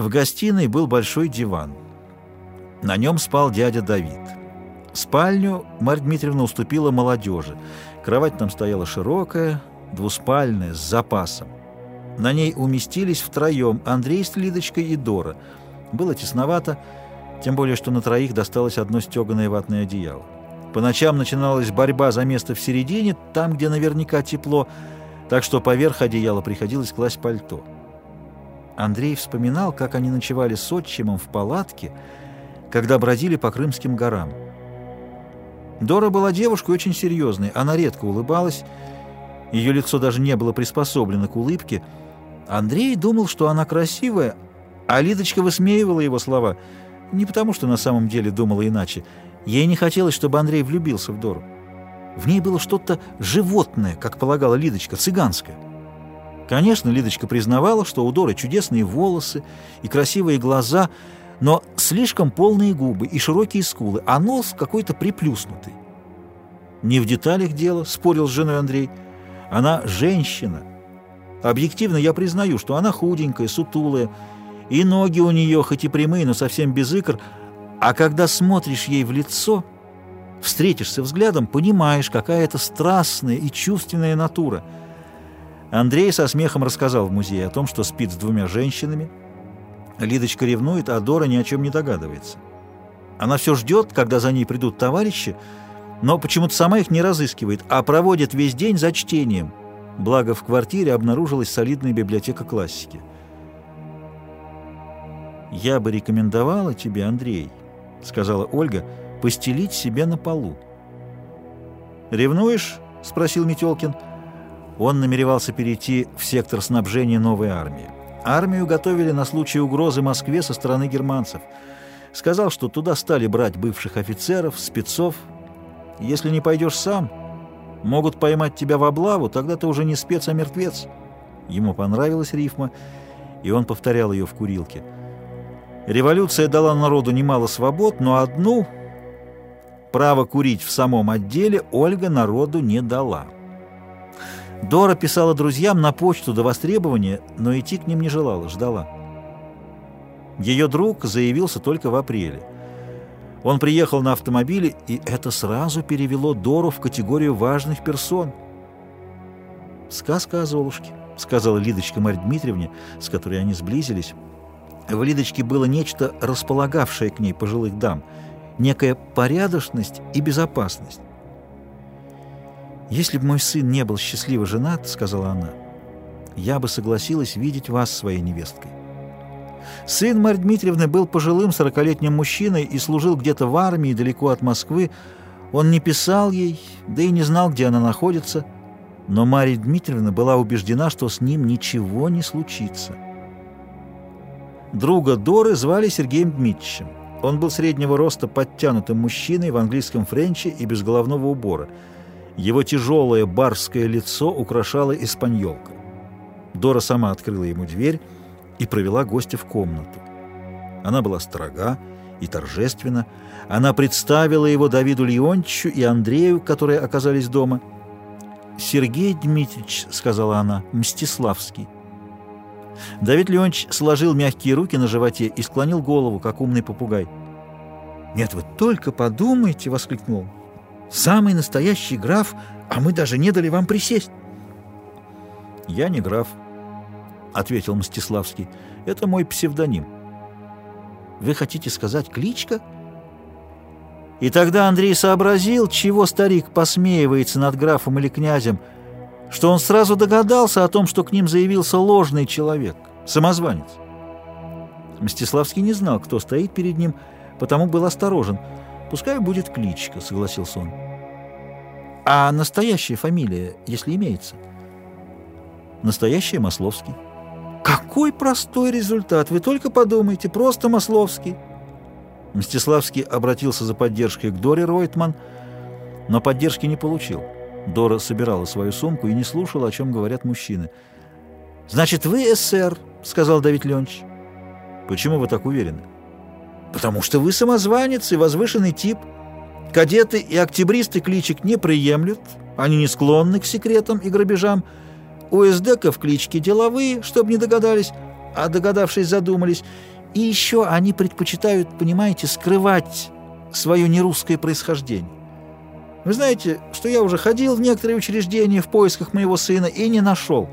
В гостиной был большой диван. На нем спал дядя Давид. Спальню Марья Дмитриевна уступила молодежи. Кровать там стояла широкая, двуспальная, с запасом. На ней уместились втроем Андрей с Лидочкой и Дора. Было тесновато, тем более, что на троих досталось одно стеганое ватное одеяло. По ночам начиналась борьба за место в середине, там, где наверняка тепло, так что поверх одеяла приходилось класть пальто. Андрей вспоминал, как они ночевали с отчимом в палатке, когда бродили по Крымским горам. Дора была девушкой очень серьезной, она редко улыбалась, ее лицо даже не было приспособлено к улыбке. Андрей думал, что она красивая, а Лидочка высмеивала его слова, не потому что на самом деле думала иначе. Ей не хотелось, чтобы Андрей влюбился в Дору. В ней было что-то животное, как полагала Лидочка, цыганское. Конечно, Лидочка признавала, что у Доры чудесные волосы и красивые глаза, но слишком полные губы и широкие скулы, а нос какой-то приплюснутый. Не в деталях дело, спорил с женой Андрей. Она женщина. Объективно я признаю, что она худенькая, сутулая, и ноги у нее хоть и прямые, но совсем без икр, а когда смотришь ей в лицо, встретишься взглядом, понимаешь, какая это страстная и чувственная натура. Андрей со смехом рассказал в музее о том, что спит с двумя женщинами, Лидочка ревнует, а Дора ни о чем не догадывается. Она все ждет, когда за ней придут товарищи, но почему-то сама их не разыскивает, а проводит весь день за чтением. Благо в квартире обнаружилась солидная библиотека классики. «Я бы рекомендовала тебе, Андрей», — сказала Ольга, — «постелить себе на полу». «Ревнуешь?» — спросил Метелкин. Он намеревался перейти в сектор снабжения новой армии. Армию готовили на случай угрозы Москве со стороны германцев. Сказал, что туда стали брать бывших офицеров, спецов. Если не пойдешь сам, могут поймать тебя в облаву, тогда ты уже не спец, а мертвец. Ему понравилась рифма, и он повторял ее в курилке. Революция дала народу немало свобод, но одну, право курить в самом отделе, Ольга народу не дала. Дора писала друзьям на почту до востребования, но идти к ним не желала, ждала. Ее друг заявился только в апреле. Он приехал на автомобиле, и это сразу перевело Дору в категорию важных персон. «Сказка о Золушке», — сказала Лидочка Марье Дмитриевне, с которой они сблизились. В Лидочке было нечто, располагавшее к ней пожилых дам, некая порядочность и безопасность. «Если бы мой сын не был счастливо женат, — сказала она, — я бы согласилась видеть вас своей невесткой. Сын Марьи Дмитриевны был пожилым сорокалетним мужчиной и служил где-то в армии далеко от Москвы. Он не писал ей, да и не знал, где она находится, но Марья Дмитриевна была убеждена, что с ним ничего не случится. Друга Доры звали Сергеем Дмитриевичем. Он был среднего роста подтянутым мужчиной в английском френче и без головного убора — его тяжелое барское лицо украшала испаньолка. Дора сама открыла ему дверь и провела гостя в комнату. Она была строга и торжественна. Она представила его Давиду Леонтьевичу и Андрею, которые оказались дома. «Сергей Дмитриевич», — сказала она, — «Мстиславский». Давид Леонтьевич сложил мягкие руки на животе и склонил голову, как умный попугай. «Нет, вы только подумайте!» — воскликнул он. Самый настоящий граф, а мы даже не дали вам присесть. Я не граф, ответил Мстиславский. Это мой псевдоним. Вы хотите сказать кличка? И тогда Андрей сообразил, чего старик посмеивается над графом или князем, что он сразу догадался о том, что к ним заявился ложный человек, самозванец. Мстиславский не знал, кто стоит перед ним, потому был осторожен — «Пускай будет кличка», — согласился он. «А настоящая фамилия, если имеется?» «Настоящая Масловский». «Какой простой результат! Вы только подумайте, просто Масловский!» Мстиславский обратился за поддержкой к Доре Ройтман, но поддержки не получил. Дора собирала свою сумку и не слушала, о чем говорят мужчины. «Значит, вы СССР», — сказал Давид Ленч. «Почему вы так уверены?» Потому что вы самозванец и возвышенный тип. Кадеты и октябристы кличек не приемлют, они не склонны к секретам и грабежам. У СДКов клички деловые, чтобы не догадались, а догадавшись задумались. И еще они предпочитают, понимаете, скрывать свое нерусское происхождение. Вы знаете, что я уже ходил в некоторые учреждения в поисках моего сына и не нашел.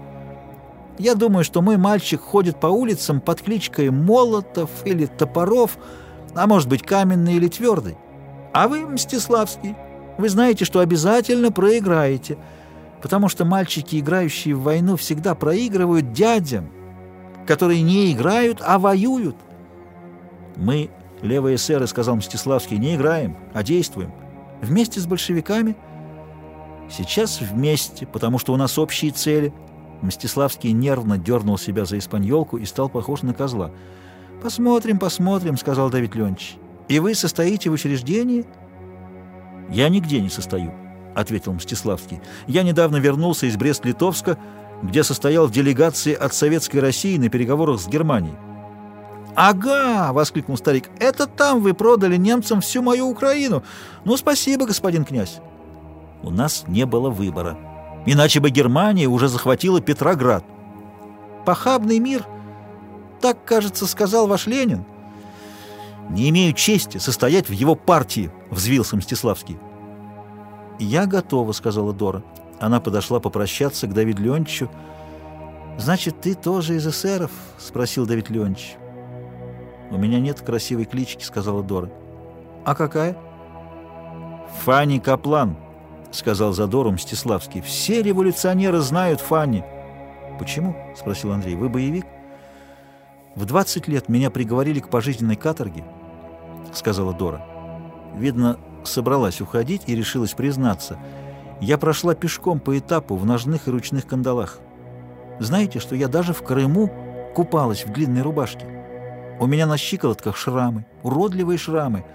Я думаю, что мой мальчик ходит по улицам под кличкой Молотов или Топоров, а может быть каменный или твердый. А вы, Мстиславский, вы знаете, что обязательно проиграете, потому что мальчики, играющие в войну, всегда проигрывают дядям, которые не играют, а воюют. Мы, левые эсеры, сказал Мстиславский, не играем, а действуем. Вместе с большевиками. Сейчас вместе, потому что у нас общие цели. Мстиславский нервно дернул себя за испаньолку и стал похож на козла. «Посмотрим, посмотрим», — сказал Давид Ленч. «И вы состоите в учреждении?» «Я нигде не состою», — ответил Мстиславский. «Я недавно вернулся из Брест-Литовска, где состоял в делегации от Советской России на переговорах с Германией. «Ага!» — воскликнул старик. «Это там вы продали немцам всю мою Украину! Ну, спасибо, господин князь!» У нас не было выбора. Иначе бы Германия уже захватила Петроград. «Похабный мир!» Так, кажется, сказал ваш Ленин. «Не имею чести состоять в его партии», — взвился Мстиславский. «Я готова», — сказала Дора. Она подошла попрощаться к Давиду Леонтьевичу. «Значит, ты тоже из эсеров?» — спросил Давид Леонтьевич. «У меня нет красивой клички», — сказала Дора. «А какая?» «Фанни Каплан», — сказал за Дору Мстиславский. «Все революционеры знают Фанни». «Почему?» — спросил Андрей. «Вы боевик?» «В 20 лет меня приговорили к пожизненной каторге», — сказала Дора. Видно, собралась уходить и решилась признаться — я прошла пешком по этапу в ножных и ручных кандалах. Знаете, что я даже в Крыму купалась в длинной рубашке? У меня на щиколотках шрамы, уродливые шрамы.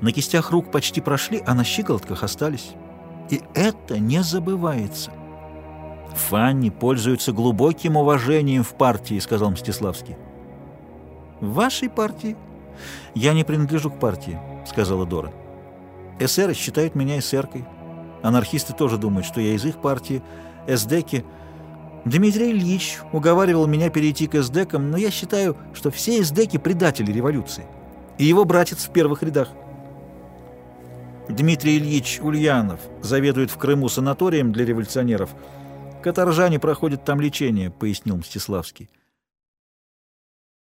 На кистях рук почти прошли, а на щиколотках остались. И это не забывается. Фанни пользуется глубоким уважением в партии, сказал Мстиславский. В вашей партии? Я не принадлежу к партии, сказала Дора. Эсеры считают меня эсеркой. Анархисты тоже думают, что я из их партии. эсдеки. Дмитрий Ильич уговаривал меня перейти к эсдекам, но я считаю, что все эсдеки – предатели революции. И его братец в первых рядах. Дмитрий Ильич Ульянов заведует в Крыму санаторием для революционеров. Каторжане проходят там лечение, пояснил Мстиславский.